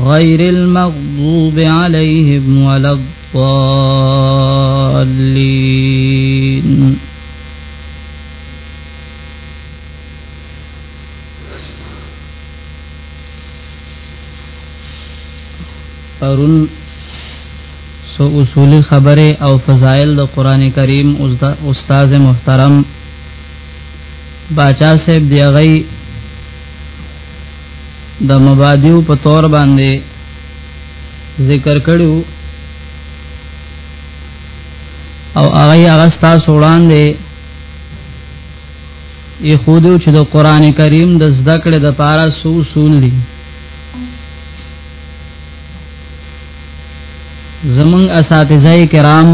غير المغضوب عليهم ولا الضالين پرون سو اصولی خبره او فضائل د قران کریم استاد محترم باچا صاحب دی غي د مبادیو په تور باندې ذکر کړو او هغه هغه تاسو وړاندې یې خو دې چې د قران کریم د زده کړې د پاره سو سول دي زمون اساتذه کرام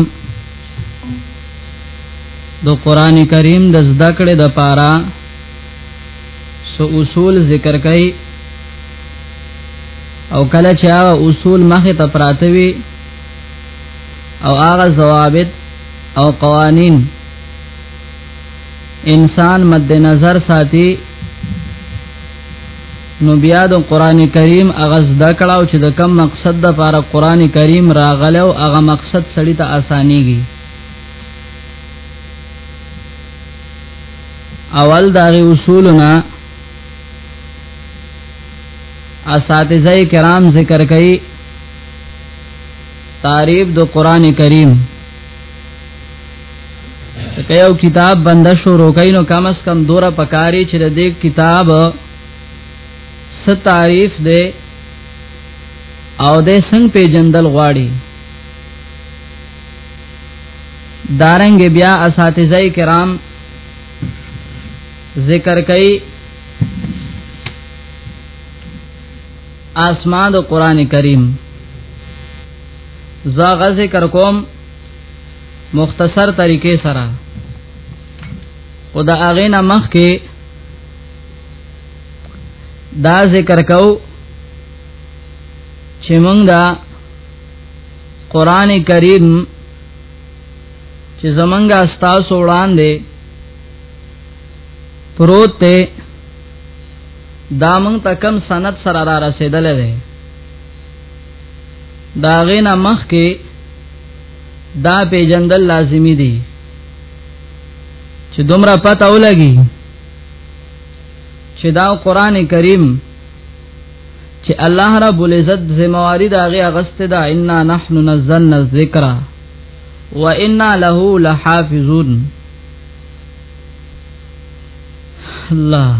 د قران کریم د زده کړې د پاره سو اصول ذکر کړي او کله چې هغه اصول مخه ته پراته وي او هغه ضوابط او قوانین انسان مد نظر ساتي نو بیا د قران کریم اغاز د کړهو چې د کم مقصد د لپاره قران کریم راغله او هغه مقصد سړی ته اسانيږي اول دا غي اصولنا اساتذه کرام ذکر کوي تعریف د قران کریم که یو کتاب بند شروع کین نو کم از کم دوره پکاري چې د دې کتاب س تعریف دی او د سنگ په جندل غواړي دارنګ بیا اساتذه کرام ذکر کوي اسماء د قران کریم زاغه ذکر کوم مختصر طریقې سره خدا اغه نه مخ کې دا ذکر کو چې موږ دا قران کریم چې زمنګا ستاسو وړاندې پروت ته دا مونږ ته کم سند سره را رسیدلې ده دا غینا مخ کې دا پیجندل لازمی دي چې دومره پته ولګي چې دا قران کریم چې الله رب العزت ذمہواری دا غي اغست دا انا نحن نزلنا الذکر وإنا له لحافظون الله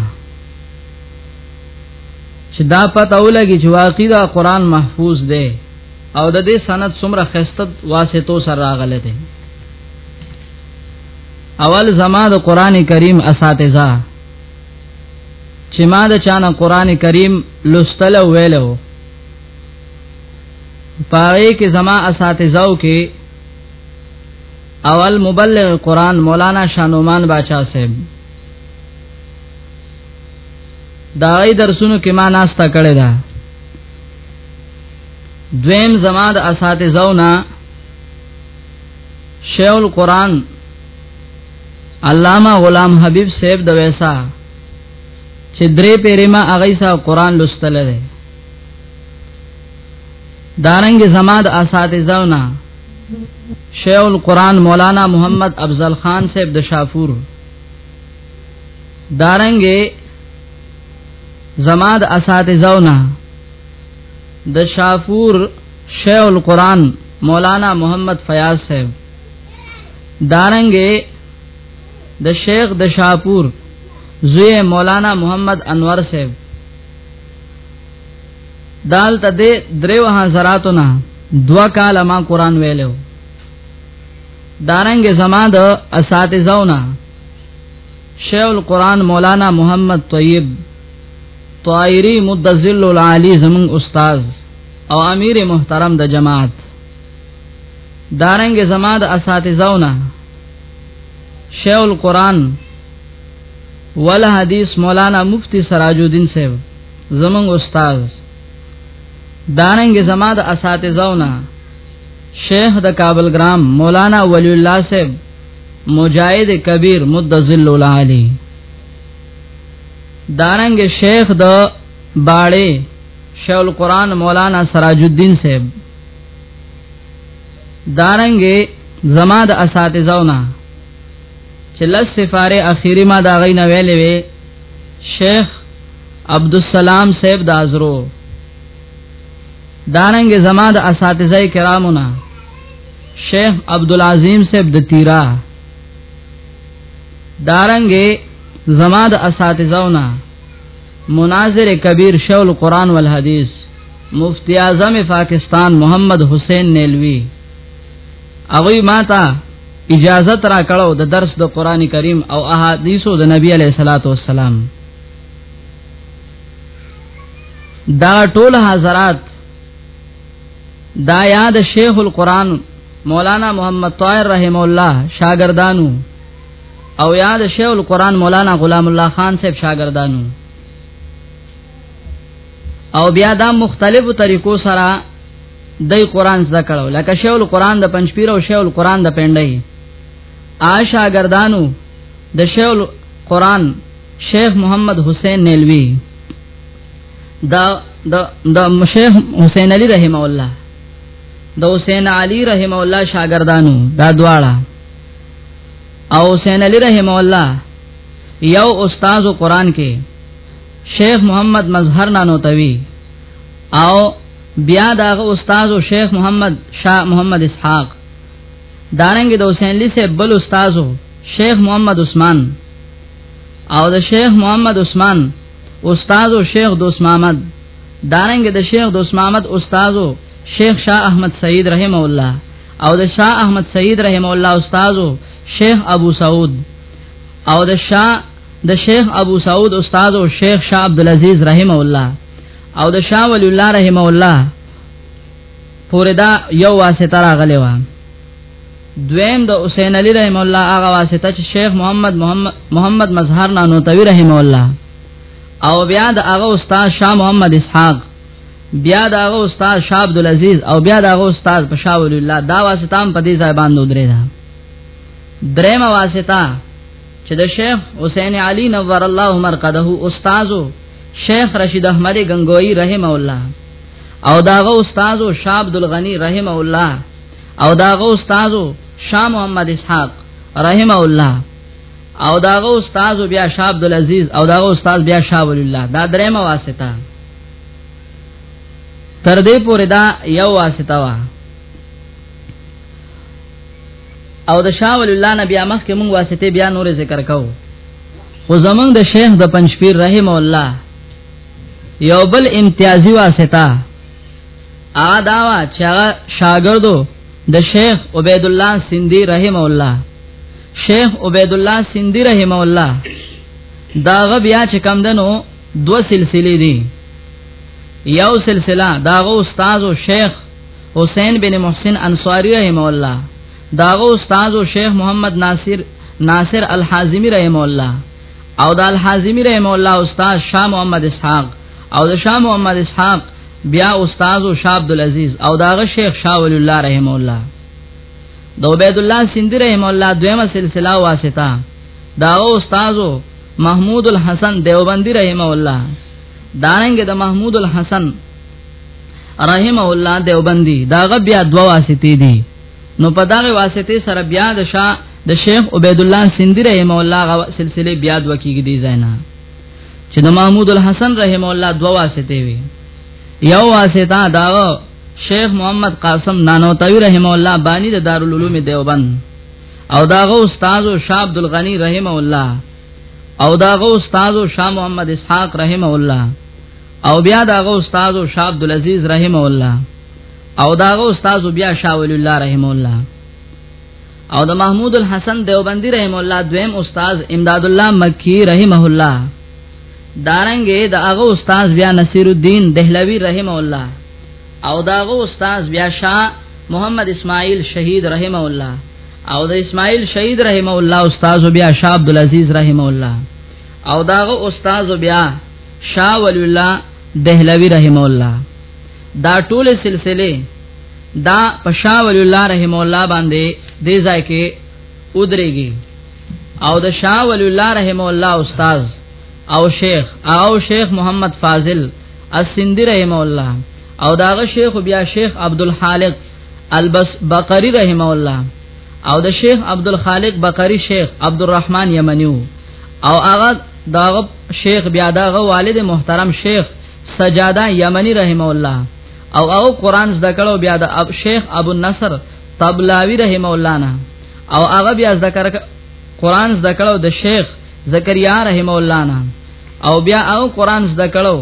چې دا پته ولګي چې واقعي دا قران محفوظ دی او د دې سند څومره خسته واسطو سره راغله دي اول زما د قران کریم اساتذه چې ما د چانه قران کریم لوستل ویلو پاره کې زما اساتذاو کې اول مبلغ قران مولانا شانومان باچا صاحب دا ای درسونو کې ما ناشتا کړی دا دویم زما د اساتذاو نه شیخ القران علامہ غلام حبیب صاحب د ویسا چې درې پیرما اغیسا قران لوستل دی دارنګ زما د اساتذاونه شیخ القرآن مولانا محمد افضل خان صاحب د شافور دارنګ زما د اساتذاونه د شافور شیخ القرآن مولانا محمد فیاض صاحب دارنګ د شیخ د شاپور زوی مولانا محمد انور صاحب دال ته دې دریو حضراتو نه دوا کال ما قران ویلو دارنګ زما د اساتذاونه شیخ القران مولانا محمد طیب طائری مدذل العالی زمون استاد او امیر محترم د جماعت دارنګ زما د اساتذاونه شیخ القران ولا حدیث مولانا مفتی سراج الدین صاحب زمون استاد داننګ زما د اساتذاونه شیخ د کابل ګرام مولانا ولی الله صاحب مجاهد کبیر مد ذل العالی دارنګ شیخ د باړې شیخ القرآن مولانا سراج الدین صاحب دارنګ زما د اساتذاونه چې لس سفاره اخیری ما دا غي نه ویلې وی شیخ عبد السلام صاحب دازرو دارنګ زما د اساتذه کرامو نه شیخ عبد العظیم صاحب د تیرا دارنګ زما د اساتذه نه مناظر کبیر شول قران والحدیث مفتی اعظم پاکستان محمد حسین نیلوی اغوی ماتا اجازت را کړو د درس د قران کریم او احادیثو د نبی علیه الصلاۃ والسلام دا ټول حضرات دا یاد شیخ القران مولانا محمد طاهر رحم الله شاګردانو او یاد شیخ القران مولانا غلام الله خان صاحب شاګردانو او بیا دا مختلفو طریقو سره د قران زده کړو لکه شیخ القران د پنځپیر او شیخ القران د پندای آشا گردانو د شیخ القران شیخ محمد حسین نیلوی دا د د شیخ حسین علی رحم الله د حسین علی رحم الله شاګردانو دا دواړه او حسین علی رحم الله یو استاد قرآن کې شیخ محمد مظهر نانوتوی او بیا داغه استاد او شیخ محمد شاه محمد اسحاق دارنګ د حسین لی سے بل استاد شیخ محمد عثمان او د شیخ محمد عثمان استاد او شیخ دوست محمد دارنګ د شیخ دوست محمد استاد او شیخ شاه احمد سعید رحم الله او د شاه احمد سعید رحم الله استاد او شیخ ابو سعود او د شاه د شیخ ابو سعود استاد او شیخ شاه عبد العزيز رحم الله او د شاه ولی الله رحم الله پورې دا یو واسطه راغلی و دویم د حسین علی رحم الله هغه واسطه چې شیخ محمد محمد محمد مظهر نانوتوی رحم الله او بیا د هغه استاد شاه محمد اسحاق بیا د هغه استاد شاه عبد العزيز او بیا د هغه استاد پشاول الله دا واسطه هم په دې ځای باندې درې ده درېمه واسطه چې د شیخ حسین علی نور الله مرقده استاد شیخ رشید احمد گنگوی رحم الله او داغه استاد شاه عبد الغنی رحم الله او داغه استاد شاه محمد اسحاق رحم الله او داغه استاد بیا شاه عبد العزيز او داغه استاد بیا شاه ولی الله دا درې ما واسطه تر دې پورې دا یو واسطه وا او د شاه ولی الله نبی امخ کې مونږ واسطه بیا نور ذکر کوو خو زمونږ د شیخ د پنځپیر رحم الله یو بل امتیازی واسطه ا داوا چې شاګردو د شیخ عبید الله سیندی رحم الله شیخ عبید الله سیندی رحم الله داغه بیا چې کم دنو دو سلسله دي یو سلسله داغه استاد او شیخ حسین بن محسن انصاری رحم الله داغه استاد او شیخ محمد ناصر ناصر الحازمی رحم الله او د الحازمی رحم الله استاد شاه محمد اسحاق او د شاه محمد اسحاق بیا استاد او شاه عبد العزيز او داغه شیخ شاه ولی الله رحم الله د عبد الله سیندی رحم الله دویمه سلسله واسطه دا استاد محمود الحسن دیوبندی رحم الله دارنګ د دا محمود الحسن رحمه الله دیوبندی داغه بیا دوا واسطې دي نو په دغه واسطې سره بیا د شاه د شیخ عبید الله سیندی رحم الله غو سلسله بیا د وکیږي دی زینا چې د محمود الحسن رحم الله دوه واسطه وي یو واسطه دا شیخ محمد قاسم نانوتوی رحم الله بانی د دارالعلوم دیوبند او داغه استاد شاه عبد الغنی رحم الله او داغه استاد شاه محمد اسحاق رحم الله او بیا داغه استاد شاه عبد العزيز رحم الله او داغه استاد بیا شاه ولی الله رحم الله او د محمود الحسن دیوبندی رحم الله دویم استاد امداد الله مکی رحمه الله دارنګه د هغه استاد بیا نصیر الدین دهلوی رحم الله او داغه استاد بیا شاه محمد اسماعیل شهید رحم الله او د اسماعیل شهید رحم الله استاد بیا شاه عبد العزيز رحم الله او داغه استاد بیا شاه ولی الله دهلوی رحم الله دا ټول سلسله دا په شاه ولی الله رحم الله باندې دې ځای کې ودرېږي او د شاه ولی الله رحم الله استاد او شیخ او شیخ محمد فاضل السندی رحم الله او داغه شیخ بیا شیخ عبدالخالق البس بقری رحم الله او د شیخ عبدالخالق بقری شیخ عبدالرحمن یمنیو او هغه داغه شیخ بیا دغه والد محترم شیخ سجاده یمنی رحم الله او او قران زده کړو بیا د اب شیخ ابو النصر طبلاوی رحم الله نه او هغه بیا زده کړ قران زده کړو د شیخ زکریا رحم الله نه او بیا او قران زده کړو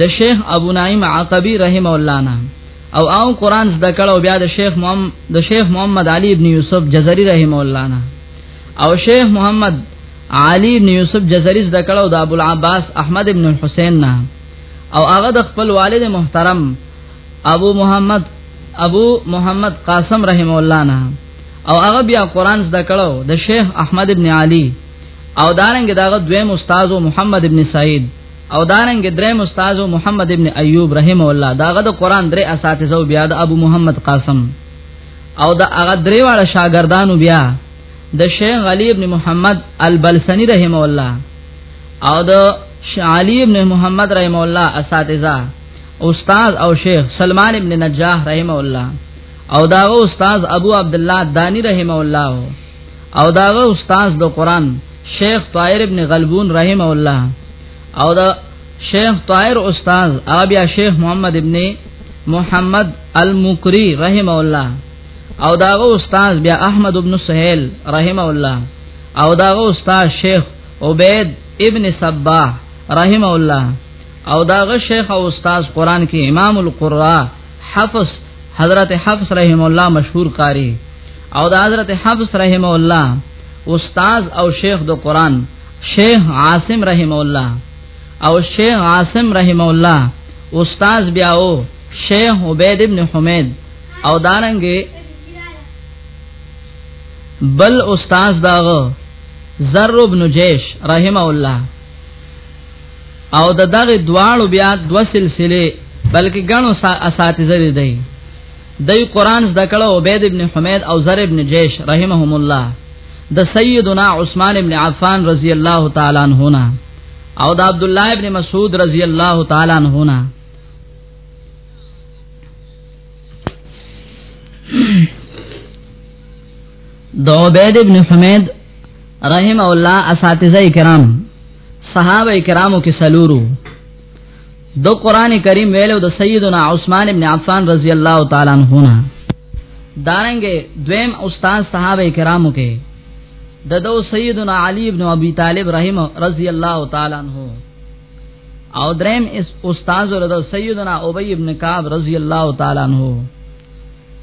د شیخ ابو نعیم عقبی رحم الله نه او او قران زده کړو بیا د شیخ محمد د شیخ محمد علی ابن یوسف جزری رحم الله نه او شیخ محمد علی ابن یوسف جزری زده کړو د ابو العباس احمد ابن الحسین نه او هغه د خپل والد محترم ابو محمد ابو محمد قاسم رحم الله نه او هغه بیا قران زده کړو د شیخ احمد ابن علی او دارنګ داغه دویم استاد محمد ابن سعید او دارنګ دریم استاد محمد ابن ایوب رحم الله داغه د قران درې اساتذه بیا د ابو محمد قاسم او د هغه درې واړه شاګردانو بیا د شیخ علی ابن محمد البلسنی رحم الله او د علی ابن محمد رحم الله اساتذه استاد او شیخ سلمان ابن نجاح رحم الله او داغه استاد ابو عبد الله دانی رحم الله او داغه استاد د قران شیخ طاهر ابن غلبون رحم الله او دا شیخ طاهر استاد ابیا شیخ محمد ابن محمد المکری رحم الله او داغه استاد بیا احمد ابن سهیل رحم الله او داغه استاد شیخ عبید ابن صباح رحم الله او داغه شیخ او استاد قران کې امام القراء حفص حضرت حفص رحم الله مشهور قاری او د حضرت حفص رحم الله استاد او شیخ د قران شیخ عاصم رحم الله او شیخ عاصم رحم الله استاد بیاو شیخ عبید ابن حمید او دارنګه بل استاد داغه زر ابن جیش رحم الله او د دغه دواړو بیا دو سلسله بلکې غنو اساتذه دي دی دی قران زده کړه عبید ابن حمید او زر ابن جیش رحمهم الله د سیدنا عثمان ابن عفان رضی الله تعالی عنہ او د عبد الله ابن مسعود رضی الله تعالی عنہ د عبید ابن حمید رحم الله اساتذه کرام صحابه کرامو کې سلورو د قران کریم ویلو د سیدنا عثمان ابن عفان رضی الله تعالی عنہ نه دارنګه دویم استاد صحابه کرامو کې د دو سیدنا علی ابن ابي طالب رحم رضی الله تعالی عنہ او دریم اس استاد ورته سیدنا ابی ابن کعب رضی الله تعالی عنہ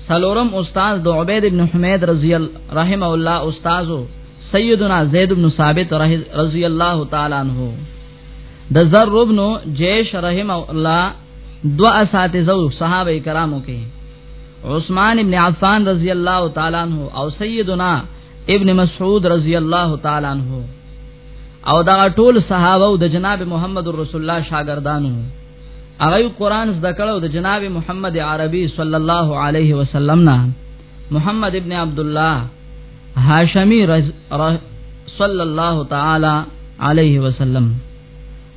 سلورم استاد د عبید ابن حمید رضی الله رحمه الله استاد سیدنا زید ابن ثابت رضی الله تعالی عنہ د زر ابن جیش رحمه الله دو اساتذه صحابه کرامو کې عثمان ابن عفان رضی الله تعالی عنہ او سیدنا ابن مسعود رضی الله تعالی عنہ او دا ټول صحابه او د جناب محمد رسول الله شاګردانو هغه قرآن زده کړو د جناب محمد عربي صلی الله علیه وسلم نه محمد ابن عبد الله هاشمی صلی الله تعالی علیه وسلم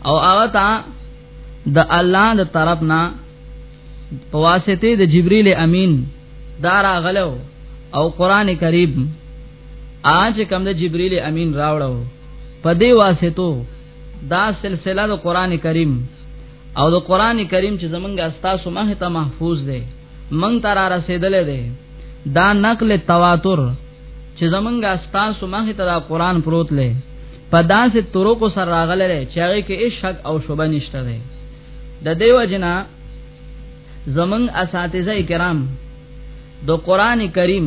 او هغه ته د الله د طرف نه په واسطه د جبرئیل امین دارا غلو او قران کریم اج کم د جبرئیل امین راوړو په دې واسطو دا سلسله د قران کریم او د قران کریم چې زمونږ استاسو مه ته محفوظ دی مونږ تر را رسیدلې دی دا نقل تواتر چې زمونږ استاسو مه ته دا قران پروت لې په داسې طرق سره راغلې چې هغه کې هیڅ شک او شوبه نشته دی د دیو جنا زمونږ اساتذه کرام د قران کریم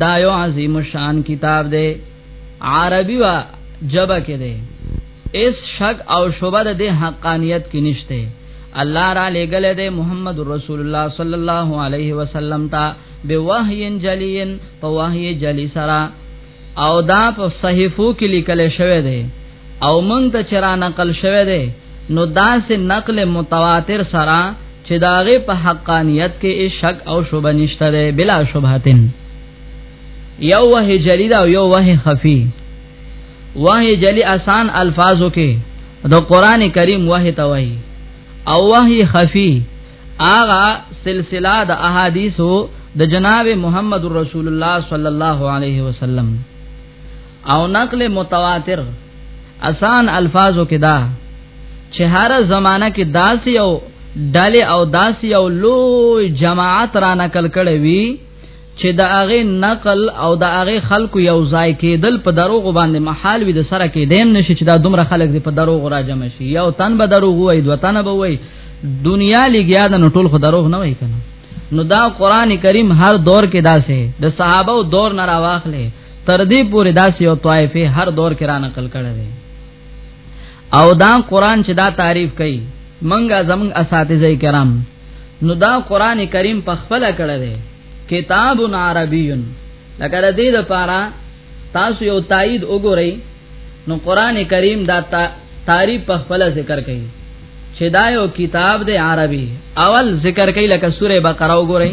دا یو عظیم شان کتاب دی عربي وا جبه کې دی اس شک او شوبه د حقانیت کې نشته الله را لګل دی محمد رسول الله صلی الله علیه وسلم ته به وحی جلیین په وحی جلی سرا او دا په صحیفو کې لیکل شوی دی او مونږ ته چرا نقل شوه دی نو داسې نقل متواتر سره چې داغه په حقانیت کې شک او شوبه نشته ده بلا شبهتن یو وه جلی دا یو وه خفی وه جلی آسان الفاظو کې د قران کریم وه توي او وه خفی آغا سلسله د احادیثو د جناب محمد رسول الله صلی الله علیه وسلم او نقل متواتر اسان الفاظو کې دا چې هر زمانہ کې داسې او ډلې او داسې او لوی جماعت را نقل کړي وي چې د هغه نقل او د هغه خلکو یو ځای کېدل په دروغ باندې محال وي د سره کې دیم نشي چې دا دومره خلک دې په دروغ را جمع شي یو تن به دروغ وای دوه تن به وای دنیا لګیا د نټول خو دروغ نه وای کنه نو دا قران کریم هر دور کې داسې د صحابه او دور نه راواخلې تر دې پورې داسې یو طائفه هر دور کې را نقل کړي دي او دا قران چې دا تعریف کوي منګه زمنګ اساتذه کرام نو دا قران کریم په خپل کړه دی کتاب عربی لکه د دې لپاره تاسو یو تایید وګورئ نو قران کریم دا تعریف په خپل ذکر کوي چې دا یو کتاب دی عربي اول ذکر کوي لکه سوره بقره وګورئ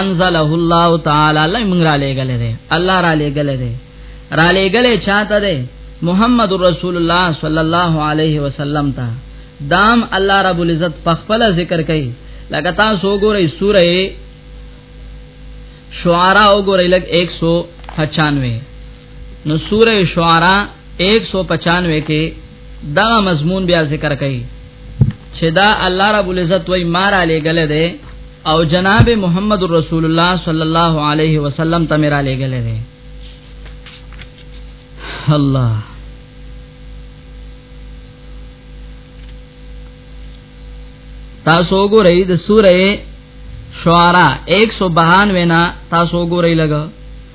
انزله الله تعالی الله موږ را لېګل دي الله را لېګل دي را لېګل چاته دي محمد رسول الله صلی الله علیه وسلم ته دام الله رب العزت په خپل ذکر کوي لکه تاسو وګورئ سوره شعراء وګورئ لګ 195 نو سوره شعراء 195 کې دا مضمون بیا ذکر کړي چې دا الله رب العزت وای مار علی گله ده او جناب محمد رسول الله صلی الله علیه وسلم ته میرا علی گله ده الله تاسو ګورئ د سوره شعرا 192 نه تاسو ګورئ لګا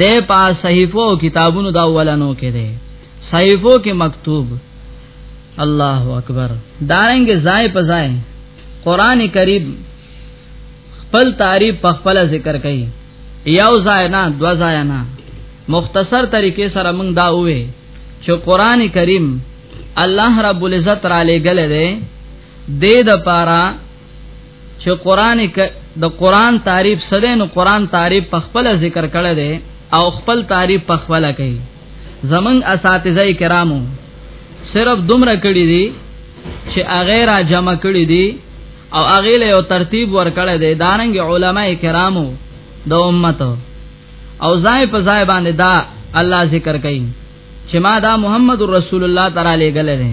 د پا صحیفو کتابونو دا ولنو کې ده صحیفو کې مکتوب الله اکبر دارنګ زای په زای قران کریم خپل تعریف په خپل ذکر کوي یو زای نه دو زای نه مختصر طریقې سره موږ دا وې چې قران کریم الله رب العزت را لګل دی د د پاره چې قران د قران تعریف سره نو قران تعریف په خپل ذکر کړه دی او خپل تعریف په خپل کوي زمنګ اساتذه کرامو صرف دومره کړی دی چې اغه را جمع کړی دی او اغه له ترتیب ور کړی دی دانګ علما کرامو د دا امت او ځای په ځای باندې دا الله ذکر کوي چې ما دا محمد رسول الله تعالی لګل دی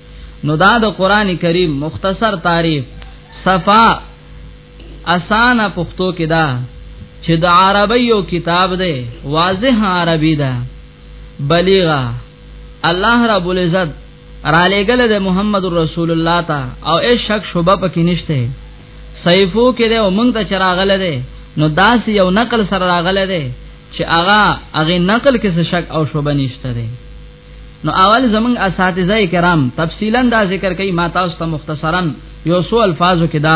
نو دا د قران کریم مختصر تعریف صفا اسانه پښتو کې دا چې د عربی یو کتاب دی واضح عربی ده بلیغه الله رب العزت را لګل د محمد رسول الله تا او اي شک شوبه پکې نشته صحیفو کې ده او موږ ته چراغله ده نو داس یو نقل سره راغله ده چې هغه هغه نقل کې څه شک او شوبه نشته ده نو اول زمنګ اساتذه کرام تفصیلا دا ذکر کوي ما تاسو ته مختصرا یو سو الفاظو کې دا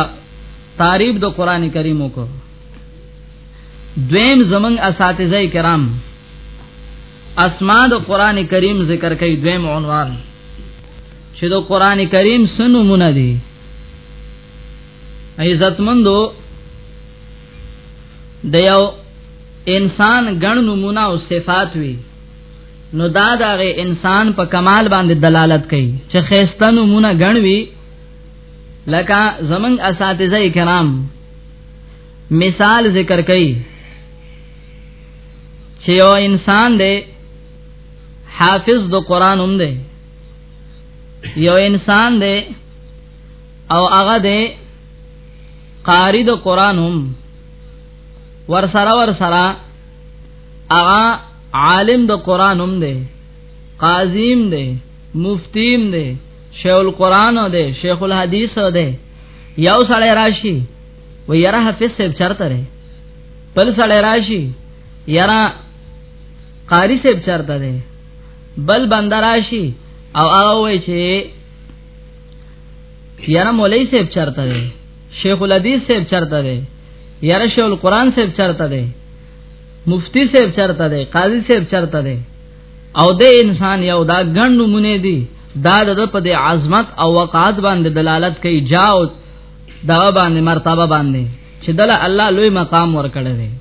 تعریف د قران کریم کو دویم زمنګ اساتذه کرام اسماء د قران کریم ذکر کوي دویم عنوان چې د قران کریم سنو مونږ دي عزتمندو د یو انسان ګڼ نمونه او صفات وي نو دا دغه انسان په کمال باندې دلالت کوي چې خيستنو مونږ غنوي لکه زمنګ اساتذه کرام مثال ذکر کوي چې یو انسان دی حافظ د قران هم دی یو انسان دی او هغه دی قاری د قران هم ور سره ور سره هغه عالم د قران هم دی قاضیم دی مفتیم دی شیخ القران دی شیخ الحدیث دی یو سړی راشي و یره حفظ صاحب چرته دی بل سړی راشي یره قاری صاحب چرته دی بل بندراشي او هغه وای چې یاره مولای صاحب چرته دی شیخ الحدیث صاحب چرته دی یاره شیخ القران صاحب چرته دی مفتی صاحب چرته دی قاضی صاحب چرته دی او د انسان یو دا ګڼ نمونه دی دا د په د عظمت او وقعت باندې دلالت کوي جاو دا باندې مرتبه باندې چې دله الله لوی مقام ورکړی دی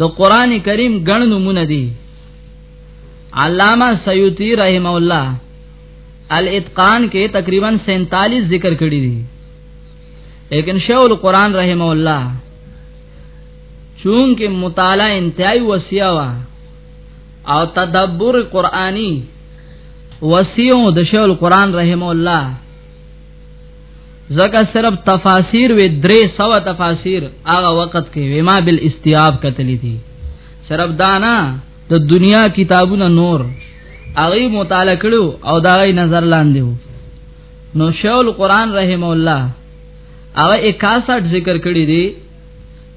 د قران کریم ګڼ نمونه دي علامہ سیوطی رحم الله الاتقان کې تقریبا 47 ذکر کړی دي لیکن شیخ القران رحم الله چونکه مطالعه انتهای وسیع وا او تدبر قرآنی وسیع د شیخ القرآن رحم الله زکه صرف تفاسیر و درې سو تفاسیر هغه وخت کې وما بالاستیاب کتلی دي صرف دانا د دا دنیا کتابونه نور هغه مطالعه کړو او دا غي نظر لاندې وو نو شول قران رحم الله هغه 61 ذکر کړی دی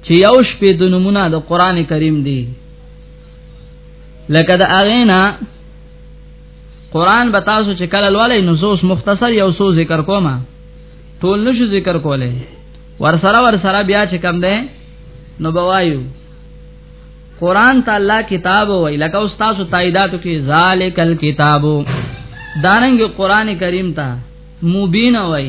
چې یو شپې د نمونه د قران کریم دی لکه د اغینا قران به تاسو چې کله لولې نو زوس مختصر یو سو ذکر کوم ټول نشو ذکر کولې ور سره ور سره بیا چې کم ده نو بوایو قران ته الله کتاب وای لکه استاد تاییداتو کې ذالک الکتاب دارنګ قران کریم ته مبین وای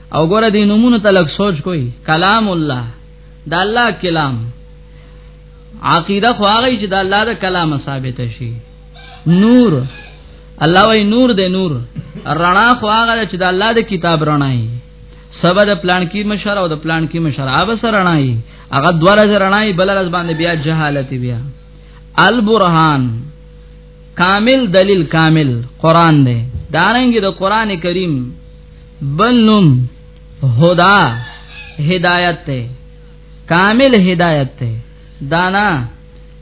او ګوره دې نمونه تلک سوچ کوي کلام الله دا الله کلام عقیده خو هغه چې دا الله دا کلام ثابت شي نور الله وای نور دې نور رڼا خو هغه چې دا الله دا کتاب رڼا هي سبا د پلان کې مشر او د پلان کې مشر اوب سره رڼا هي هغه دوه راز رڼا هي بل راز باندې بیا جهالت بیا البرهان کامل دلیل کامل قران دی دارنګ د دا قران کریم بل نوم هدا هدایت ته کامل هدایت ته دانا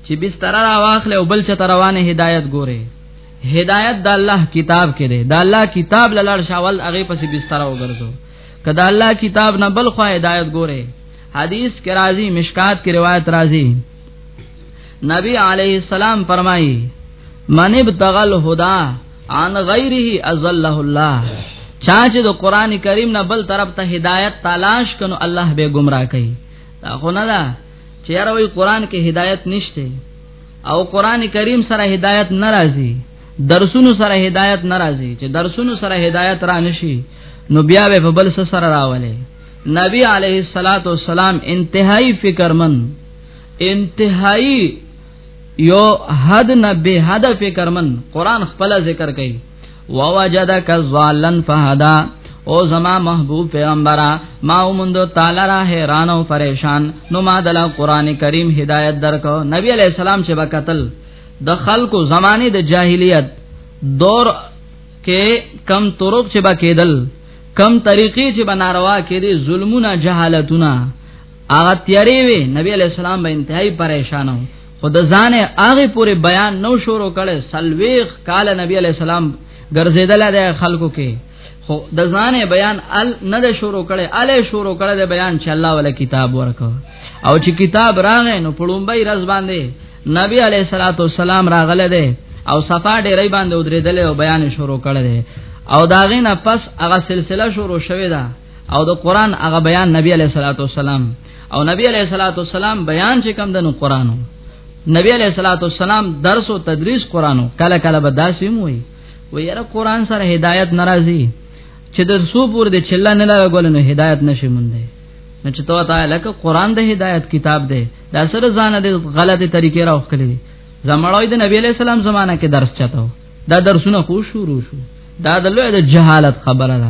چې بستر را واخله او بل چت روانه هدایت ګوره هدایت د الله کتاب کې ده د الله کتاب لاله شاول هغه پسې بستر وګرځو کدا الله کتاب نه بل خو هدایت ګوره حدیث کې راځي مشکات کې روایت راځي نبی علیہ السلام فرمایي من ابتغل هدا ان غیره ازله الله چا چې د قران کریم نه بل طرف ته هدایت تلاش کنو الله به گمراه کوي دا خو نه ده چې یاره وی قران کې هدایت نشته او قران کریم سره هدایت ناراضي درسونو سره هدایت ناراضي چې درسونو سره هدایت را نشي نو بیا به په بل سره راولې نبی علیه الصلاۃ والسلام انتهایی فکرمن انتهایی یو حد نه به حد فکرمن قران خپل ذکر کوي ووجدک ظالن فهدا او زما محبوب پیغمبره ما ومندو تعالی را حیران او پریشان نو ما دل قران کریم هدایت درکو نبی علیہ السلام چې وکتل د خلکو زمانه د جاهلیت دور کې کم طرق چې با کېدل کم طریقې چې بناروا کېدي ظلمونه جهالتونه هغه تیارې وي نبی علی السلام به انتهایی پریشان وو خود ځان هغه پورې بیان نو شروع کړي سلويخ کال نبی علی السلام ګرځیدل د خلکو کې خو د ځانې بیان ال نه د شروع کړي اله شروع کړي د بیان چې الله ولا کتاب ورکو او چې کتاب راغې نو پړومبای رز باندې نبی علی صلوات و سلام راغله ده او صفا ډېرې باندې ودرېدل او بیان شروع کړي او داغې نه پس هغه سلسله شروع شوه ده او د قران هغه بیان نبی علیہ الصلوۃ والسلام او نبی علیہ الصلوۃ والسلام بیان چې کم دنو قرانو نبی علیہ الصلوۃ والسلام درس او تدریس قرانو کله کله به داسې موي و یره قران سره هدایت ناراضي چې د سو پور د چله نه لګول نو هدایت نشي مونږ نو چې تو تعالی لکه قران د هدایت کتاب دی دا سره ځان د غلطه طریقې راوخلې زمړوي د نبی علیہ السلام زمانہ کې درس چاته دا درسونه خو شروع شو دا د لوی د جهالت خبره ده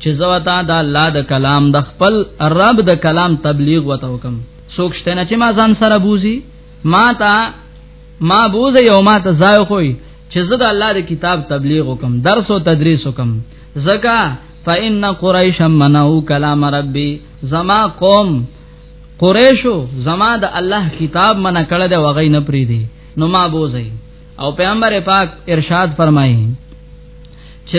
چې زه وتا د الله د کلام د خپل رب د کلام تبلیغ وته وکم څوک شته نه چې ما ځان سره بوزي ما تا ما بوزه یو ما ته ځای خوې چې زه د الله د کتاب تبلیغ وکم درس او تدریس وکم زکا فإن قريش منعوا كلام ربي زما قوم قریشو زما د الله کتاب منع کړه د وغی نه پری دی نو ما بوزي او پیغمبر پاک ارشاد فرمایي چې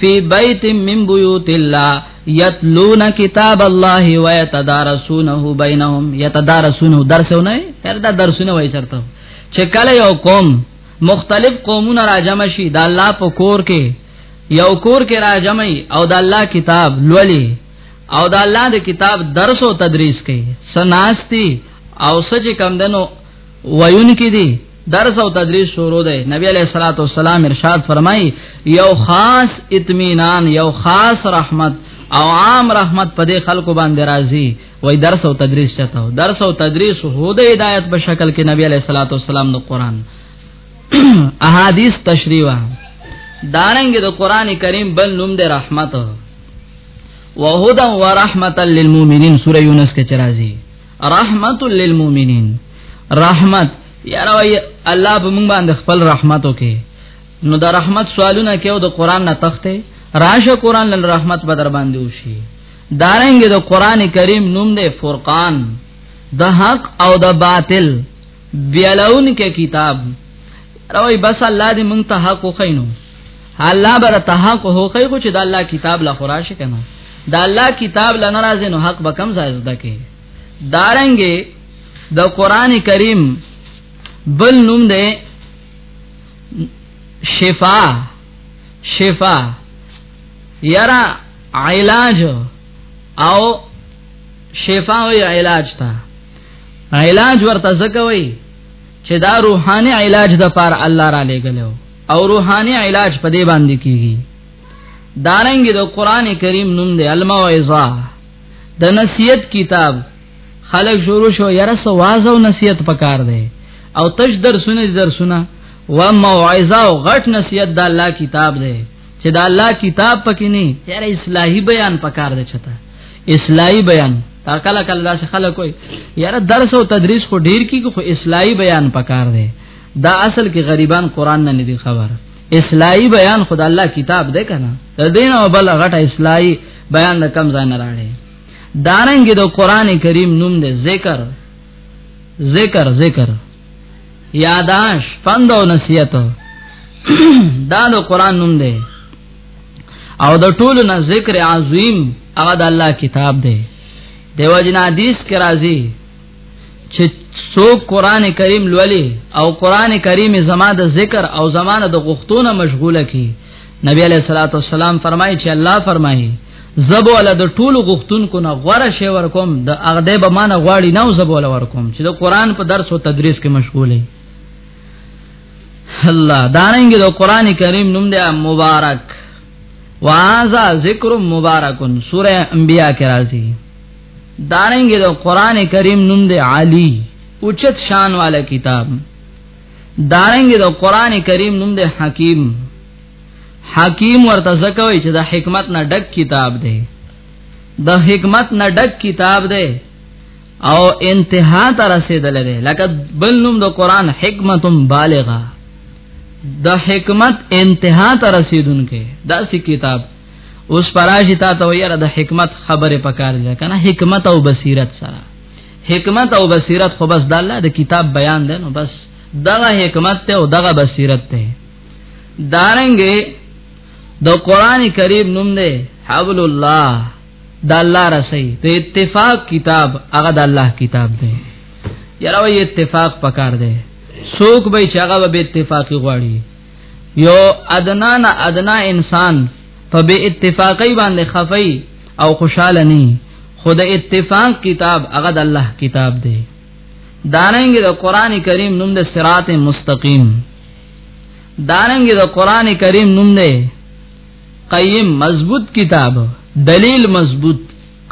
فی بیت من بیوت الله یتلون کتاب الله و یتدارسونه بینهم یتدارسونه درسونه هر دا درسونه وای چرته چې کله یو قوم مختلف قومونه راجم شي د الله په کور کې یو کور کې راجمي او د الله کتاب لولي او د الله د کتاب درس او تدریس کوي سناستی او سج کم دنو ویون کې دي درس او تدریس شروع دی نبی علیہ الصلوۃ والسلام ارشاد فرمای یو خاص اطمینان یو خاص رحمت او عام رحمت په دې خلکو باندې راځي وای درس او تدریس چته درس او تدریس هو د هدایت په شکل کې نبی علیہ الصلوۃ والسلام د قران احادیث تشریح دارنګ د قران کریم بل نوم د رحمت وهدى ورحمتا للمؤمنین سوره یونس کې چرایي رحمت للمؤمنین رحمت یا راوی الله په موږ باندې خپل رحمت وکي نو دا رحمت سوالونه کې او د قران نه تخته راشه قران لن رحمت بدر باندې وشي دارنګ د قران کریم نوم دی فرقان د حق او د باطل بیلون کې کتاب روي بس الله دې مونږ ته حق وخینو الله بر ته حق هو خی خو چې د الله کتاب لا خراشه کنه د الله کتاب لا ناراض نو حق به کم ځای زده کې دارنګې د قران کریم بل نوم دی شفا شفا یرا علاج او شفا او علاج تا علاج ورته زکوي چې دا روحاني علاج د پار الله را لګلو او روحاني علاج په دې باندې کیږي دارنګ د قران کریم نوم دی الموعظه د نصیحت کتاب خلک شروع شو یاره سو واز او نصیحت پکار دی او تش درسونه درسونه و موعظه او غټ نصیحت د الله کتاب دی چې د الله کتاب پکې نه یاره اصلاحي بیان پکار دی چته اصلاحي بیان تا کله کله داسې خلک وي یاره درس او تدریس خو ډیر کیږي خو اصلاحي بیان پکار دی دا اصل کې غریبان قران نه ندي خبر اصلاحي بیان خدا الله کتاب ده کنه تر دین او بل غټه اصلاحي بیان د کم ځای نه راړي دارنګ د قران کریم نوم ده ذکر ذکر ذکر یاداش پند او نصیحت دا د قران نوم ده او د ټولو نه ذکر عظیم هغه د الله کتاب ده دیو جن حدیث کې راځي چې څوک قران کریم لولي او قران کریم زما د ذکر او زمانه د غختونه مشغوله کی نبی علیہ الصلوۃ والسلام فرمایي چې الله فرمایي زبو له د ټولو غختونکو نه غوړه شی ورکوم د اغده به مان غواړي نو زبو له ورکوم چې د قران په درس او تدریس کې مشغوله الله دانګ د قران کریم نوم دی مبارک واذا ذکر مبارکن سوره انبیاء کې راځي دارنګ د قران کریم نوم دی علی اوچت شان والا کتاب دارنګ د قران کریم نوم دی حکیم حکیم ورته زکوي چې د حکمت نه ډک کتاب دی د حکمت نه ډک کتاب دی او انتها ته رسیدل دی لکه بل نوم د قران حکمت بالغه د حکمت انتها ته رسیدونکې دا سی کتاب اوس پراشی تا ته ویره د حکمت خبره پکار ده کنه حکمت او بصیرت سره حکمت او بصیرت خو بس د الله د کتاب بیان ده نو بس دغه حکمت ته او دغه بصیرت ته دارنګه د دا قران کریم نوم ده حبل الله د الله رسي ته اتفاق کتاب هغه د الله کتاب ده یاره وی اتفاق پکار ده سوک به چې هغه به اتفاقی غواړي یو ادنا نه ادنا انسان په به اتفاقی باندې خفای او خوشاله نه خود اتفاق کتاب هغه د الله کتاب دی داننګ د قران کریم نوم د صراط مستقیم داننګ د قران کریم نوم دی قیم مضبوط کتاب دلیل مضبوط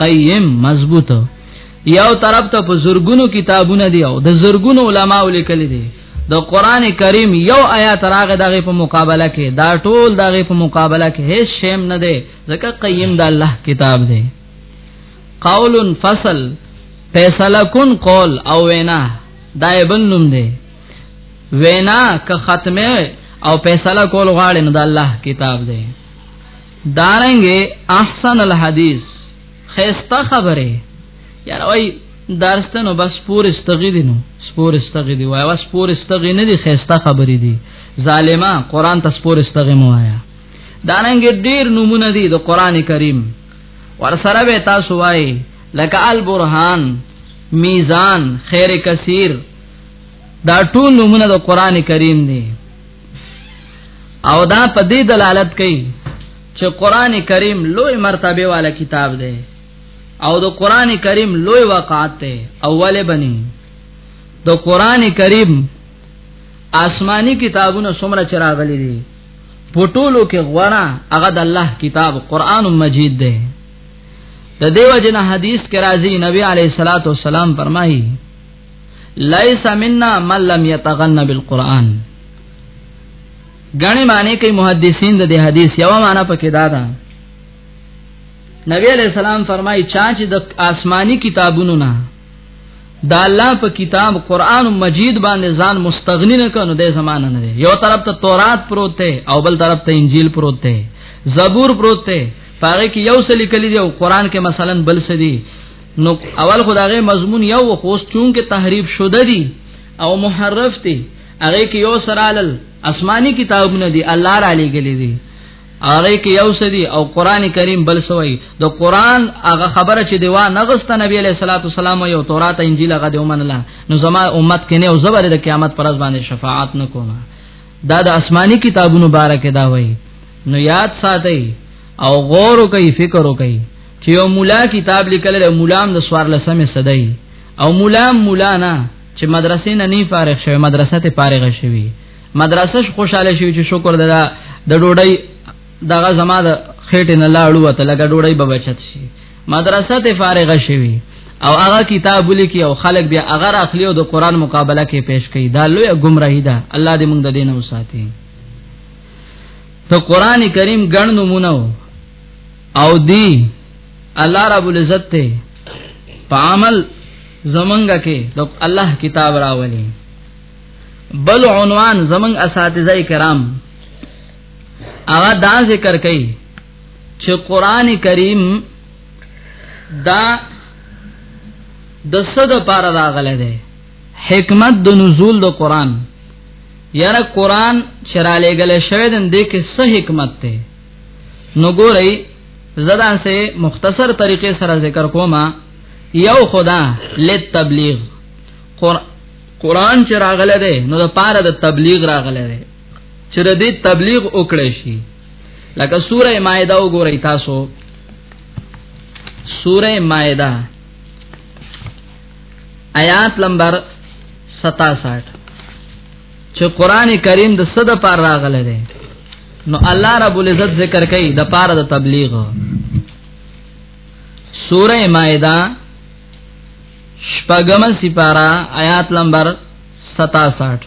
قیم مضبوط یو طرف ته په زورګونو کتابونه دی او د زورګونو علما ولیکل دي د قران کریم یو آیات راغه دغه په مقابله کې دا ټول دغه په مقابله کې هیڅ شیم نه دی ځکه قیم د الله کتاب دی قول فصل فیصله کن قول او وینا دا ابن نوم دی وینا که ختمه او فیصله کول غواړي نو د الله کتاب دی دارنګه احسن الحدیث خيسته خبره یار وای درس ته نو بس پور استغی دی نو سپور استغی دی وای واس پور استغی نه دی خيسته خبرې دی ظالما قران ته سپور استغی مو آیا دارنګه ډیر نمونه دی د قران کریم ور سره به تاسو وای لکه البرهان میزان خیر کثیر دا ټول نمونه د قران کریم دی او دا په دې دلالت کوي چې قران کریم لوی مرتبه والا کتاب دی او د قران کریم لوی وقات دی اوله بنی د قران کریم آسمانی کتابونه څومره چراغلي دي پټولو کې غواړه هغه د الله کتاب قران مجید دی د دیو جن حدیث کې راځي نبی علیه الصلاۃ والسلام فرمایي ليس منا من لم يتغنى بالقران غني معنی کوي محدثین د دې حدیث یو معنی پکې دا ده نبی علیہ السلام فرمایي چا چې د آسمانی کتابونو نه د الله په کتاب قران مجید باندې ځان مستغنی نه کړو د زمانه نه یو طرف ته تورات پروت دی او بل طرف ته انجیل پروت دی زبور پروت دی پاره کې یو څه لیکل دی او قران کې مثلا بل څه دی نو اول خدای مضمون یو خوست چون کې تحریف شوه دي او محرف دي هغه کې یو سرالل آسماني کتابونه دي الله را لګلې دي هغه کې یو سدي او قران کریم بل سوی د قران هغه خبره چې دیوا نغست نبی علیہ الصلوۃ والسلام یو تورات انجیل هغه دی ومنله نو زما امت کې نه او زبر د قیامت پر ځ باندې شفاعت نکوما دا د آسماني کتابونو بارکه دا وای نو یاد ساتئ او غور کوي فکر کوي چې یو مولا کتاب لیکل له مولام د سوار لسمه صدای او مولام مولانا چې مدرسې نه نه فارغ شوی مدرسې ته فارغ شوی مدرسه خوشاله شوی چې شکر ده د ډوډۍ دغه زما د خېټه نه لاړو ته لګه ډوډۍ به بچت شي مدرسه ته فارغ شوی او هغه کتاب لیکي او خلک بیا هغه اخلي او د قران مقابله کې پیش کوي دا لوی گمراهی ده الله دې موږ د دین او ساتي ته قران کریم ګڼ نمونه او دی الله رب العزت ته په عمل زمنګ کې د الله کتاب راولي بل عنوان زمنګ اساتذه کرام هغه دا ذکر کوي چې قران کریم دا د صد پار راغله ده حکمت د نزول د قران یاره قران چراله غل شوی دن دې کې څه حکمت ته نو ګورئ زدان سے مختصر طریقې سره ذکر کوما یو خدا لت تبلیغ قران چې راغله ده نو د پاره د تبلیغ راغله ده چې د دې تبلیغ وکړي شي لکه سوره مائده وګورئ تاسو سوره مائده آیات نمبر 67 چې قران کریم د صد پر راغله ده نو الله رب العزت ذکر کوي د پاره د تبلیغ سوره مائده شپږم سپارا آیات نمبر 67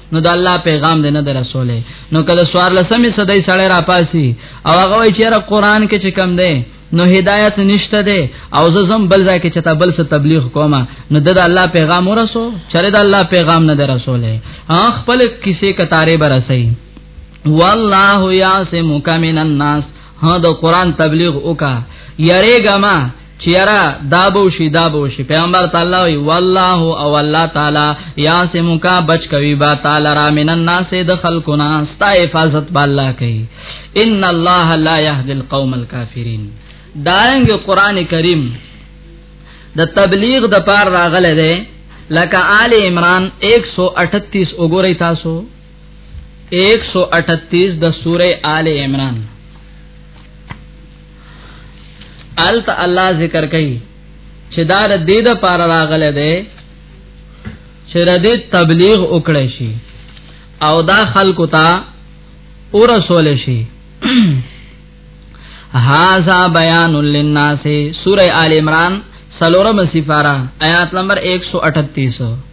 نو د الله پیغام دې نه درسولې نو کله سوار لسمې صدای سړی را پاسي او هغه وی چې را قران کې چې کم دی نو هدایت نشته دی او زه زم بل ځای کې چې تا بل څه تبلیغ کوم نو د الله پیغام ورسو چره د الله پیغام نه درسولې خپل کیسه کتاره برسي والله یاسمک من الناس ها د قران تبلیغ وکا یریګه ما چیرا دا بو شي دا بو شي پیغمبر تعالی وی والله او الله تعالی یاسم کا بچ کوي با تعالی را من الناس د خلقنا ستا حفاظت بالله کوي ان الله لا يهدي القوم الكافرين داینګ قران کریم د تبلیغ د پار راغله ده لکه آل عمران 138 وګورئ تاسو 138 د سوره آل عمران الت الله ذکر کوي چې دا د دې د پار راغله ده چې د دې تبلیغ وکړي شي او دا خلکو ته اور رسول شي هاذا بیان للناس سوره آل عمران سلورم سفارہ آیات نمبر 138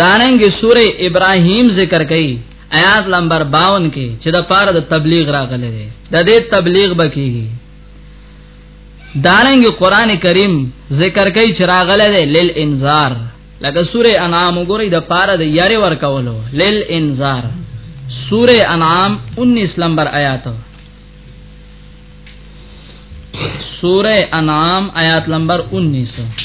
دارنګ سوره ابراهيم ذکر کړي آیات نمبر 52 کې چې د پاره د تبلیغ راغلي دي د دې تبلیغ بکیږي دارنګ قران کریم ذکر کړي چې راغلي دي لیل انذار لکه سوره انعام وګورئ د پاره د یاري ور کولو لیل انذار سوره انعام 19 نمبر آیات سوره انعام آیات نمبر 19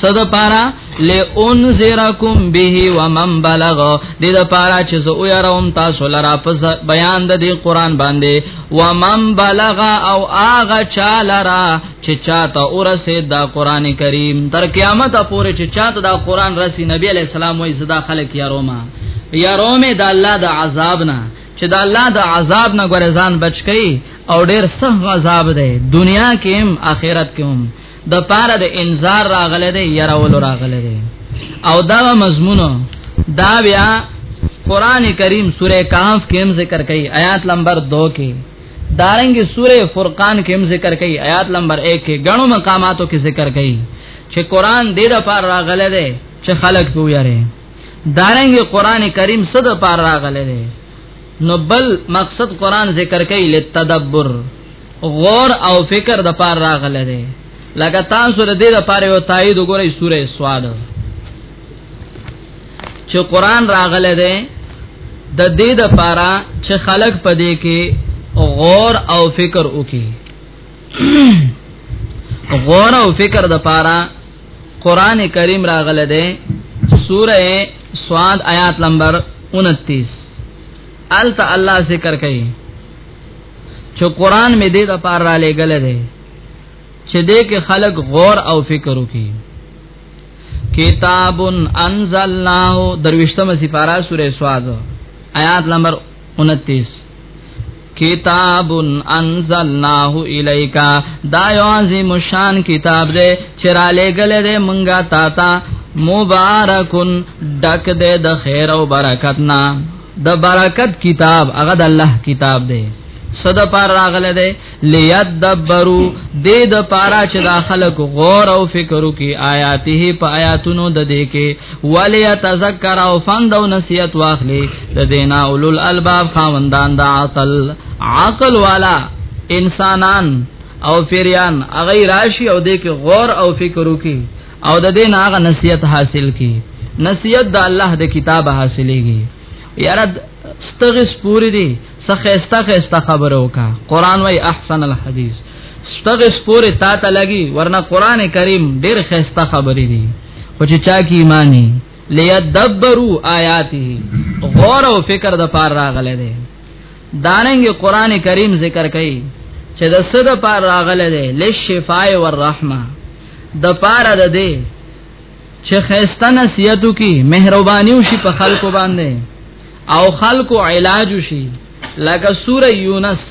صد پارا لئنذرکم به ومن بلغ د د پارا چې زه او يروم تاسو لرا په بیان د دې قران باندې ومن بلغ او اغه چا لرا چې چاته اورسه دا قران کریم تر قیامت پورې چې چاته دا قران رسی نبی علی السلام وې زدا خلک يروما يرومه د الله د عذاب نه چې د الله د عذاب نه ګورزان بچ کی او ډیر سخت عذاب دی دنیا کې هم آخرت کې هم د پاره د انذار راغله دی يرول راغله دی او دا مضمون دا بیا قران کریم سوره کهف کې هم ذکر کړي آیات نمبر 2 کې دارنګ سوره فرقان کې هم ذکر کړي آیات نمبر 1 کې غنو مقاماتو کې ذکر کړي چې قران دې د پاره راغله دی چې خلق پویاره دارنګ قران کریم صد پار راغله دی نو بل مقصد قران ذکر کوي لتدبر غور او فکر د پار راغله ده لکه تاسو د دې د پاره یو تایید وګورئ سوره سواد چې قران راغله ده د دې د پاره چې خلق پدې کې غور او فکر وکي غور او فکر د پاره قران کریم راغله ده سوره سواد آیات نمبر 29 الت الله ذکر کوي چې قران مې دې د پار را لېګل دی چې دې کې خلق غور او فکر وکړي کتاب انزلناه درويشتمه سفاره سوره سواد آیات نمبر 29 کتاب انزلناه الیکا دا یو عظیم شان کتاب دی چې را لېګل دی مونږه تا تا مبارکن ډک دې د خیر او برکت نه د برکت کتاب هغه د الله کتاب دی صد پار راغله ده ليدبرو د د پارا چې دا خلک غور او فکر وکي آیاته په آیاتونو د دې کې وليتذکر او فند او نصیحت واخلي د دینا اولل الباب خاوندان د عقل عقل والا انسانان او فریان اغه راشي او د کې غور او فکر وکي او د دې ناغه نصیحت حاصل کی نصیحت د الله د کتاب حاصلېږي یاره ستغس پوری دی سخیسته خیسته خبره وکا قران وای احسن الحدیث ستغس پوری تا ته لګي ورنه قران کریم ډیر خیسته خبرې دي خو چې چا کی ایمانی لیدبروا آیاته غور او فکر د پار راغله دي داننګ قران کریم ذکر کړي چې د صد پار راغله دي لشفاء والرحمه د پاره د دې چې خيسته نصيحتو کې مهرباني وشي په خلکو باندې او خلکو علاج وشي لکه سوره یونس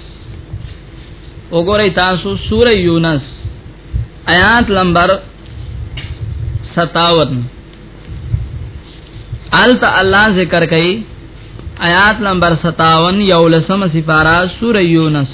وګورئ تاسو سوره یونس آیات نمبر 57 الت الله ذکر کوي آیات نمبر 57 یولسم سفارا سوره یونس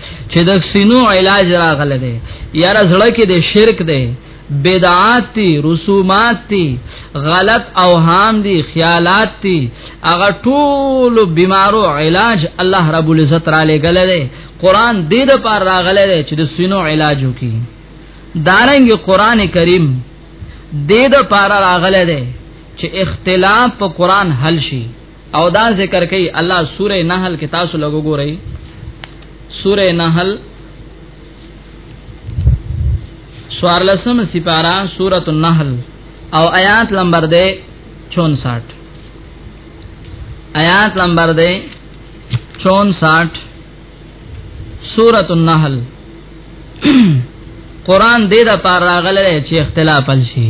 چې د سینو علاج راغله دی یاره زړه کې د شرک دی بدعات تی رسومات تی غلط اوهام دی خیالات تی اغه ټول بیمارو علاج الله رب العزت را لګل دی قران دې د پار راغله دی چې د سینو علاج وکي دارنګ قران کریم دې د پار راغله دی چې اختلاف په قران حل شي او دا ذکر کوي الله سوره نحل کې تاسو لګو ګورئ سوره نحل سوارلسم سپارا سورة النحل او آیات نمبر دے 64 آیات نمبر دے 64 سورة النحل قران دې د پار راغله چې اختلاف الشي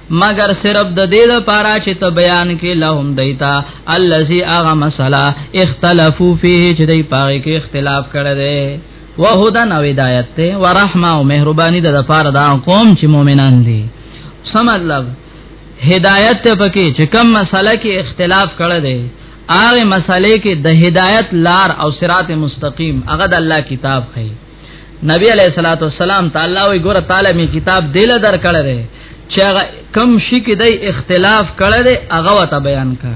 مگر صرف د دې لپاره چې ته بیان کې لهم دیتا الذي اغه مسلا اختلافو فيه چې دای پاره کې اختلاف کړی دی وهدن او هدایت ته ورحمه او مهرباني د لپاره دا قوم چې مؤمنان دي سم مطلب هدایت ته پکې چې کم مسله کې اختلاف کړی دی هغه مسلې کې د هدایت لار او صراط مستقیم هغه د الله کتاب خي نبی علیہ الصلوۃ والسلام تعالی وی ګور تعالی می کتاب دل در کړه دی چې کم شي کې دی اختلاف کړه دی هغه وته بیان کا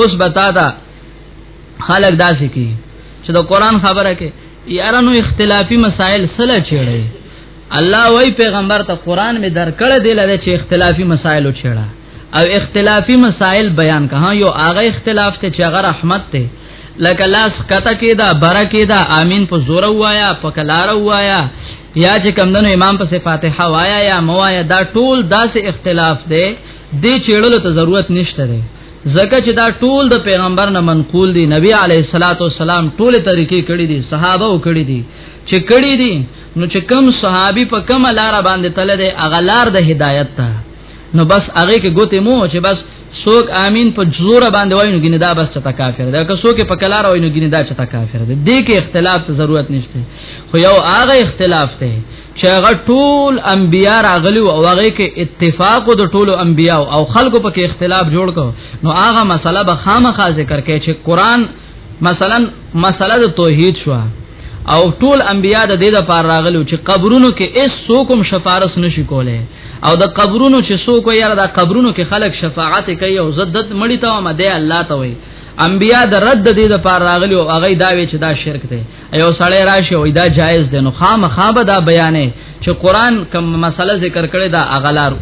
اوس بتا دا خلق داسې کی چې د قران خبره کې یارانو اختلافي مسائل سره چیړي الله وای پیغمبر ته قران می در کړه دی لږ چې اختلافي مسائل چیړه او اختلافي مسائل بیان کها یو هغه اختلاف ته چې هغه رحمت ته لکه لاس کته کېدا بره کېدا امين په زور وایا په کلار وایا یا چې کمندنو امام په فاتحه وایا یا موایا دا ټول داسې اختلاف دی د چېړلو ته ضرورت نشته دی زکه چې دا ټول د پیغمبر نه منقول دي نبی علیه الصلاۃ والسلام ټول طریقې کړې دي صحابه و کړې دي چې کړې دي نو چې کم صحابي په کم لار باندې تل دي اغلار د هدایت ته نو بس هغه کې ګوتې مو چې بس سوک امين په زور باندې وایو ګینه دا بس چتا کافر ده که سوک په کلار وایو ګینه دا چتا کافر ده دې کې اختلاف ته ضرورت نشته خو یو هغه اختلاف ته چې هغه ټول انبیا راغلی او هغه کې اتفاق د ټولو انبیا او خلکو په کې اختلاف جوړ کو نو هغه مسله به خامخا ذکر کې چې قران مثلا مسله د توحید شو او ټول انبیا د دې د پار راغلو چې قبرونو کې اس سوکم شفارس نشي کوله او د قبرونو چې سوکو یاره د قبرونو کې خلک شفاعت کوي او زدت مړی ته ما دی الله ته وي انبیا د رد د دې د پار راغلی او هغه دا وی چې دا شرک دی ایو سړی راشي او دا جایز دی نو خامخا به دا بیانې چې قران کوم مسله ذکر کړي دا اغلار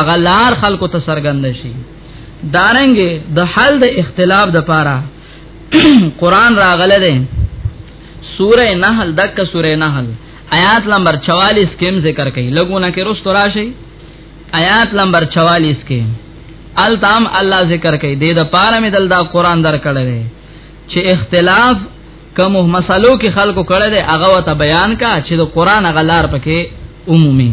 اغلار خلکو ته سرګند شي دارنګه د حل د اختلاف د پاره قران راغله ده سوره نحل دک سوره نحل آیات نمبر 44 کې ذکر کړي لګونه کې رست راشي آیات نمبر 44 کې التام الله ذکر کړي د دې پاره مې دل دا قران درکړل چې اختلاف کوم مسلو کې خلکو کړه ده هغه ته بیان کا چې د قران غلار پکې عمومي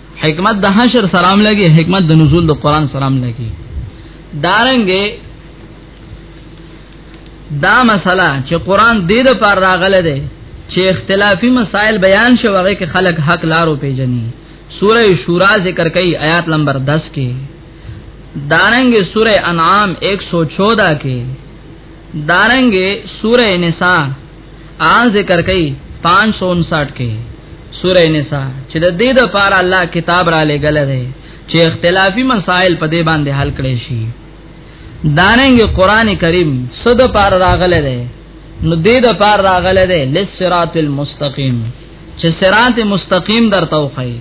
حکمت د حشر سلام لګي حکمت د نزول د قران سلام لګي دارنګه دا مسله چې قران دې د پر راغله ده چې اختلافي مسائل بیان شو هغه کې خلک حق لارو پیژني سوره شورا ذکر کوي آیات نمبر 10 کې دارنګ سوره انعام 114 کې دارنګ سوره نساء ان ذکر کوي 559 کې سوره نساء چې د دې د پار الله کتاب را لګل دی چې اختلافي مسائل په دې باندې حل کړي شي داننګ قران کریم صد پار راغله دی نو دې د پار راغله دی لسرات المستقیم چې صراط مستقیم درته وخی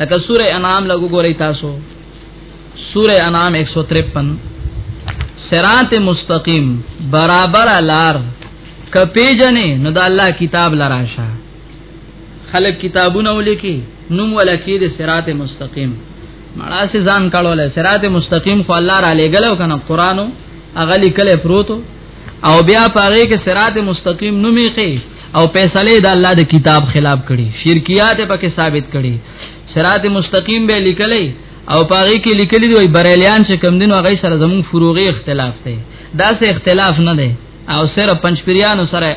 لکه سوره انعام لګو ګورئ تاسو سوره انعام 153 صراط مستقیم برابر لار کپیجنې نو د الله کتاب لراشه خلق کتابونه ولیکي نوم ولکې د صراط مستقیم مړه سي ځان کړول صراط مستقیم خو الله را لګلو کنه قرانو اغلی کله پروتو او بیا پاره کې صراط مستقیم نومې کې او فیصله د الله د کتاب خلاف کړي شرکیات پکې ثابت کړي صراط مستقیم به لیکلې او پاره کې لیکلي دی وای بریلیان چې کم دین هغه سره زمون فروغي اختلاف دی دا سه اختلاف نه دی او سره پنځپریانو سره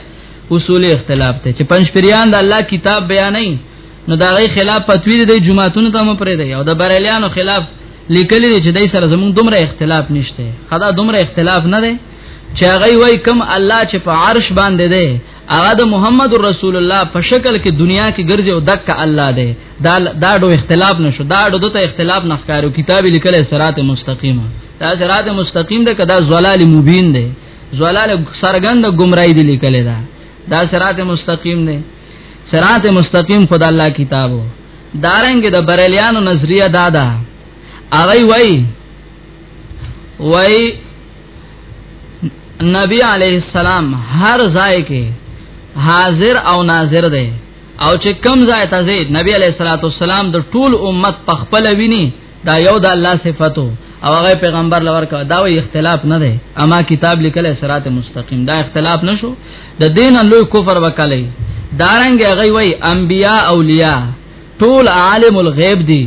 اصول اختلاف دی چې پنځپریان د الله کتاب بیانې نو دا غي خلاف پتوی دی جمعهتون ته مو پرې دی او د بریلیانو خلاف لیکلي دی چې دای سره زمون دومره اختلاف نشته خدا دومره اختلاف نه دی چې هغه وای کم الله چې په عرش باندې دی هغه د محمد رسول الله په شکل کې دنیا کې ګرځي او دک الله دی دا دا ډو اختلاف نشو دا ډو دته اختلاف نخکارو کتاب لیکل صراط مستقیمه دا صراط مستقیم ده کدا زلال مبین ده زلال سرګند گمراهی دی لیکل دا دا صراط مستقیم ده صراط مستقیم خدای الله کتابو دارنګ د دا بریلیانو نظریه دادا هغه وای وای نبی علیہ السلام هر ځای کې حاضر او ناظر دی او چې کم ځای ته ځي نبی علیہ الصلوۃ والسلام د ټول امت په خپل ویني دا یو د الله صفاتو او هغه پیغمبر لور کا دا وی اختلاف نه دی اما کتاب لیکل صراط مستقیم دا اختلاف نشو د دین لوی کفر وکړي دارنګ هغه وی انبیا اولیاء ټول عالم الغیب دي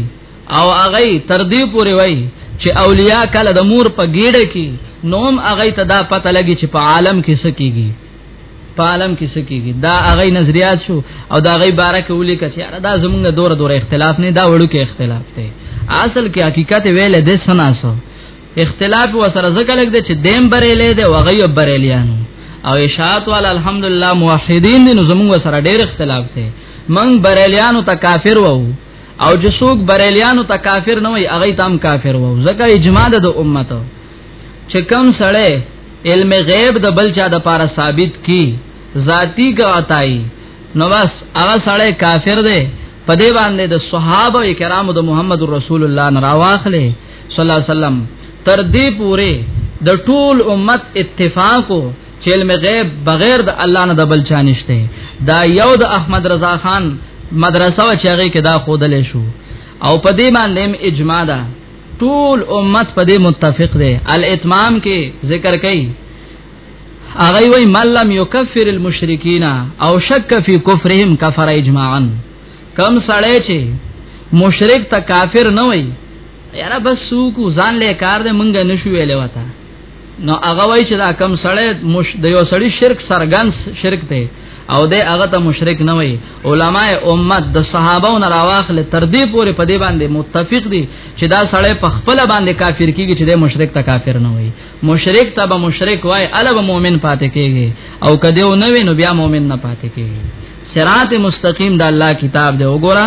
او هغه تر دې پورې وای چې اولیاء کله د مور په ګیډه کې نوم هغه ته دا پته لګي چې په عالم کې سکیږي په عالم کې سکیږي دا هغه نظریات شو او دا هغه باره کې ولي کچې دا زمونږ دور دور اختلاف نه دا وړو کې اختلاف دی اصل کې حقیقت ویل د سناسو اختلاف و سره زګه لګ دي چې دیم بریلې دی او غي بریلیان او اشاعت وال الحمدلله موحدین دي نو زمونږ سره ډېر اختلاف دی من بریلیانو ته کافر وو او چې څوک بریلیانو ته کافر نه وي هغه تام کافر وو ځکه اجماع ده د امت چې کم سړی علم غیب د بل چا د پاره ثابت کی ذاتی کا عطای نو بس هغه سړی کافر دی په دې باندې د صحابه کرامو د محمد رسول الله نه راواخلې صلی الله علیه وسلم تر دې پوره د ټول امت اتفاق چې علم غیب بغیر د الله نه د بل چا نشته دا یو د احمد رضا خان مدرسه و چې هغه کې دا خودلې شو او په دې باندې اجماع ده ټول امت په دې متفق ده الاتمام کې ذکر کړي هغه وی ملم یکفر المشرکین او شک فی کفرهم کفر اجماعا کم سړی چې مشرک ته کافر نه وای یاره بس سوکو ځان له کار دې مونږ نشو ویلې وتا نو هغه وای چې دا کم سړی مش د یو سړی شرک سرګنس شرک ته او د هغه ته مشرک نه وای علما امت د صحابه نه راواخل تر دې پورې په دې باندې متفق دي چې دا سړی په خپل باندې کافر کیږي چې د مشرک ته کافر نه وای مشرک ته به مشرک وای الوب مؤمن پاتې کیږي او کدیو نه وینو بیا مؤمن نه پاتې کیږي صراط مستقیم د الله کتاب دی وګوره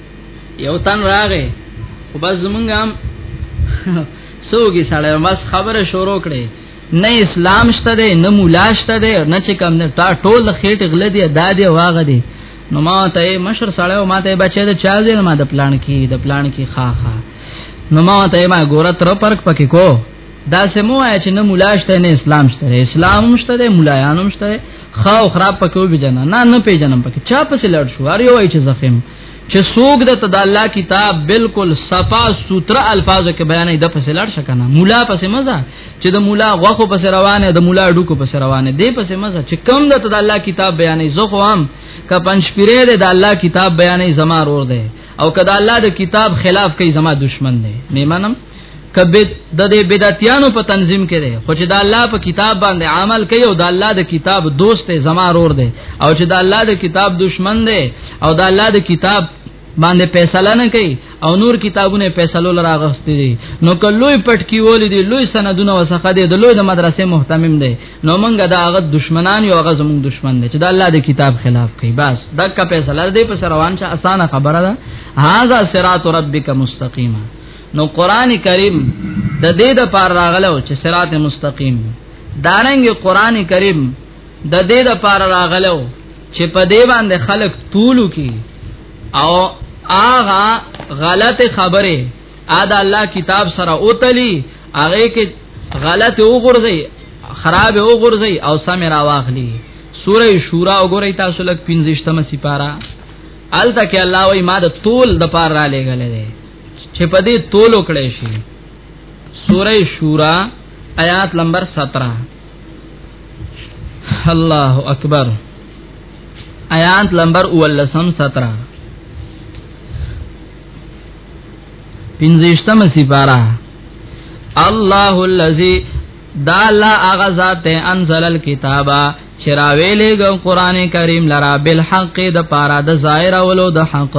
یو تن راغې خو بس زمونږ هم سوګي سړی بس خبره شروع کړي نه اسلام شته دی نه مولا شته دی نه چې کم نه تا ټول خېټ غل دی دادې واغ دی نو ما ته مشر سړی او ما ته بچی د چا دی ما د پلان کې د پلان کې خا خا نو ما ته ما ګوره تر پرک پکې کو دا سمو آیا چې نه مولا شته نه اسلام شته اسلام هم شته دی مولایان هم شته خو خراب پکې وبې جنا نه نه پیژنم پکې چا پسې لړ شو ار یو ای چې زخم چې سوق د تد الله کتاب بالکل صفا سوتره الفاظو کې بیانې د پسې لړ شکنه مولا پسې مزه چې د مولا غوخو پسې روانه د مولا ډوکو پسې روانه دی پسې مزه چې کم د تد الله کتاب بیانې زه خو هم ک پنځ پیره د الله کتاب بیانې زما رور دی او کدا الله د کتاب خلاف کوي زما دشمن دی نیمنم کبه د دې بدعتیانو په تنظیم کې دی خو چې د الله په کتاب باندې عمل کوي او د الله د کتاب دوست دی زما رور دی او چې د الله د کتاب دشمن دی او د الله د کتاب باندې فیصله نه کوي او نور کتابونه فیصلو لراغستې دي نو کلوې پټ کی ولې دي لوی سندونه وسخه دي د لوی د مدرسې مهتمم دي نو مونږ دا هغه دشمنان یو هغه زموږ دشمن دي چې د الله د کتاب خلاف کوي بس دغه فیصله دې په روان شه اسانه خبره ده هاذا صراط ربک مستقیمه نو قران کریم د دې د پار راغلو چې صراط مستقیم دارنګ قران کریم د دې د پار راغلو چې په دې باندې خلق طولو کی او آغا غلط خبره ادا الله کتاب سره اوتلی هغه کې غلط وګرځي خراب وګرځي او سم را واخلي سوره شورا وګورئ تاسو لک 15 مې سپارا الته کې الله وای ما د طول د پار را لګلې چې په دې تول وکړې شي سوره شورا آیات نمبر 17 الله اکبر آیات نمبر 17 17 پنځشتمه سپاره الله الذي دا الله اغه ذات انزل الكتابه چراویلګم قران کریم لرا بالحق د پاره د ظاهر اولو د حق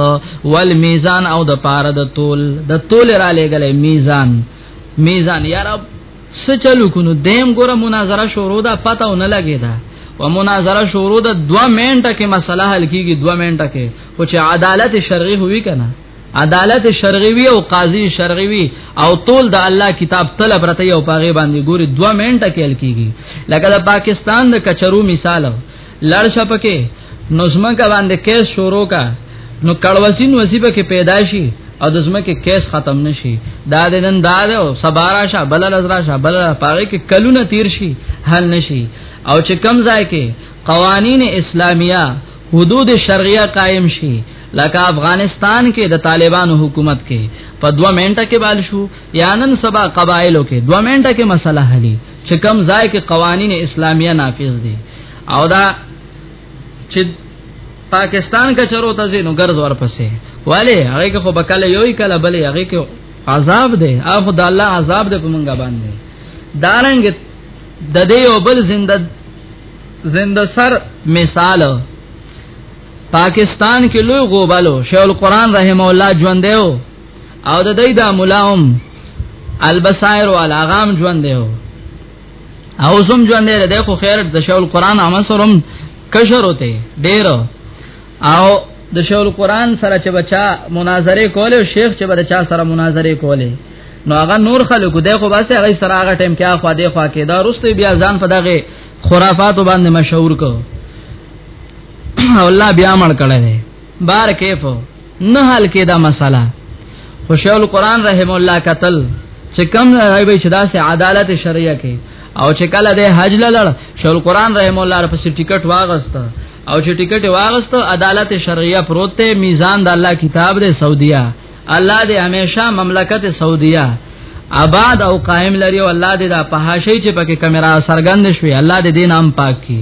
ول میزان او د پاره د طول د طول را لګلې میزان میزان یا رب سچلو کو نو دیم ګوره مناظره شروع ده پته نه لګی دا و مناظره شروع ده 2 منټه کې مسله حل کیږي 2 منټه کې او چې عدالت شرعي هوي کنه عدالت شرعي وي او قاضي شرعي وي او ټول د الله کتاب طلب رته یو پاغه باندې ګوري 2 منټه کېل کیږي لکه د پاکستان د کچرو مثال لړ شپکه نظمه کا باندې کیس شروع کا نو کړوسین وظیفه کې پیدا شي او د زمکه کیس ختم نشي دا د نن دا ده او سبارا شه بل لزرا شه بل پاره کې کلونه تیر شي حل نشي او چې کم ځای کې قوانین اسلامیه حدود شرعیه قائم شي لکه افغانستان کې د طالبانو حکومت کې په 2 منټه کې بال شو یا نن سبا قبایلو کې 2 منټه کې مسله حلی چې کم ځای کې قوانین اسلامیه نافذ دي او دا چې پاکستان کا چرو ته زینو ګرځ ورپسې والے هغه کې خو بکله یوې کله بلې هغه کې عذاب دی اخو د الله عذاب دی په مونږه باندې دارنګ د دې او بل زنده زنده سر مثال پاکستان کې لوی غوبالو شیخ القرآن رحم الله ژوند دی او د دې د ملاهم البصائر والا غام ژوند دی او زم ژوند دی د خو خیر د شیخ القرآن عمسرم کشر ہوتے ډیرو او د شول قران سره چې بچا مناظره کوله او شیخ چې بچا سره مناظره کوله نو هغه نور خلکو د خو باسه هغه سره هغه ټیم کې اخوا دی خوا کې دا رسته بیا ځان په دغه خرافات باندې مشهور کو الله بیا مړ کړه دی بار کیف نه حل کې دا مسله خوشال قران رحم الله قتل چې کم راي به شدا سه عدالت شرعیه کې او چې کله د حج لړ شول قران رحم الله پر ټیکټ واغسته او چې ټیکټ واغستو عدالت شرعیه پروت ته میزان د الله کتاب دی سعودیا الله دې همیشه مملکت سعودیا آباد او قائم لري او الله دې دا پهاشي چې پکې کیمرا سرګند شوي الله دې دین هم پاک کړي